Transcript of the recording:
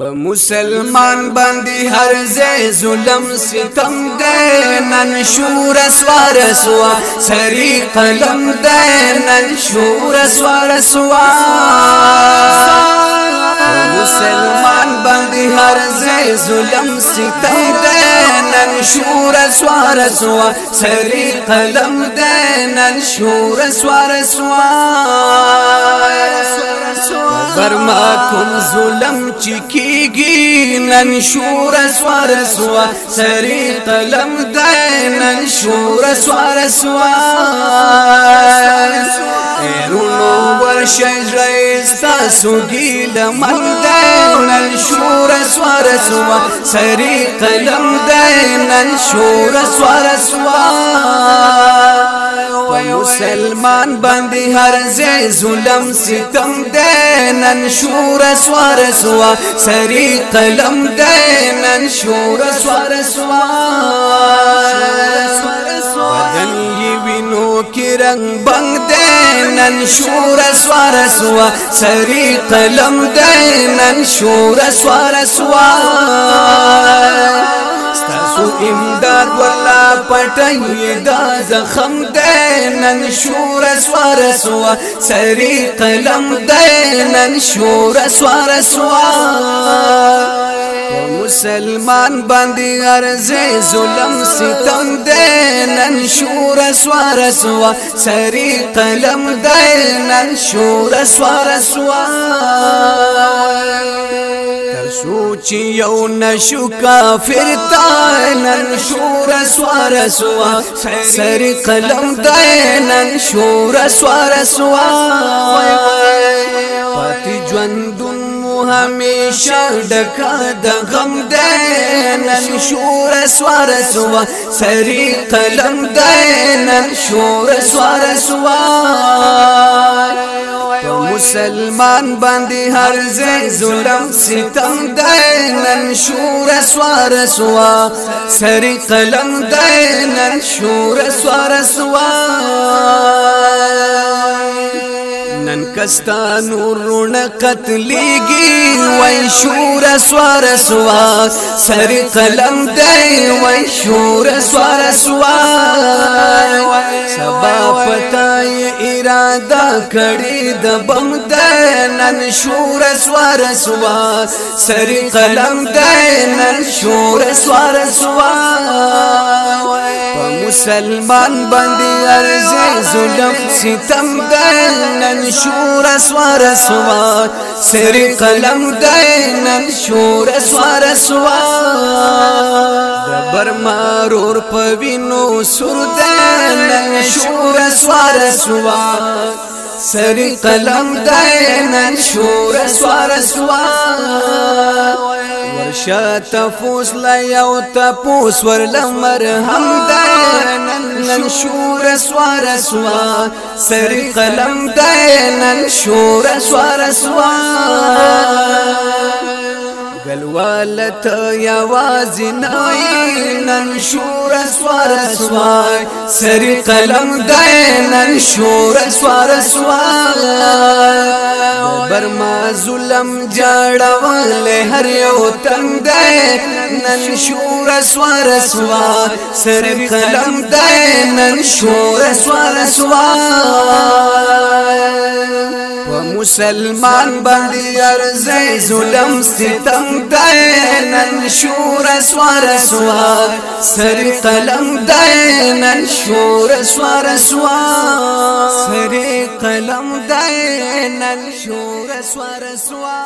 په مسلمان باندې هر ځای ظلم ستم دی نن شور سوار سوا. سری قلم دی نن شور سوار سوا. مسلمان باندې هر ځای ظلم ستم دی نن شور سوار سوا. سری قلم دی نن شور سوار سوا. برما کوم ظلم چکیږي نن شور سوار سوا. سری قلم دای نن شور سوار سوا. ایرونو ورشج رئیستا سوگی لمن دای نن شور سوار سوا. سری قلم دای نن شور سوار سوا مسلمان باندې هر ځای ظلم ستم دی نن شور سوار سوا سری قلم دی نن شور سوار سوا بدن یې وینو کې رنگ بنگ دی نن شور سوار سوا سری قلم دی نن شور سوار سوا ستاسو امداد ولا پټي دا زخم دینن شور سوار سوا سری قلم دینن شور سوار سوا. مسلمان باندې ارزه ظلم ستم دینن شور سوار سوا سری قلم دینن شور سوار سوا. سوچ یو نشو کافر تا نن شور سوار سوا۔ سر قلم دینن شور سوار سوا۔ پاتی ژوندون مو همیشه د غم دینن شور سوار سوا۔ سر قلم دینن شور سوار سوا۔ مسلمان باندې هر ځای ظلم ستم دینن شور سوار سوا. سری قلم دینن شور سوار سوا. نن کستا نورون قتلیږي وای شور سوار سوا. سر قلم دی وای شور سوار اراده کړي د بم د نن شور سوار سوا سر قلم دی نن شور سوار سوا مسلمان باندې ارزه ظلم ستم دنن شور سوار سوا سر قلم دنن شور سوار سوا برما رور پوینو سر دنن شور سوار سوا سر قلم دنن شور سوار سوا. ورشا تفوس لا یو تپوس ورلمر هم دینن شور سوار سوا. سر قلم دینن شور سوار سوا گلوالت یواز نن شور سوار سوا سر قلم دینن شور سوار سوا برما ظلم جاړول هر یو تند نن شور سوار سوا سر قلم دینن شور سوار سوا۔ مسلمان باندې ارزه ظلم ستم دینن شور سوار سوا سر قلم دینن شور سوار سوا۔ سر قلم دینن شور سوار سوا۔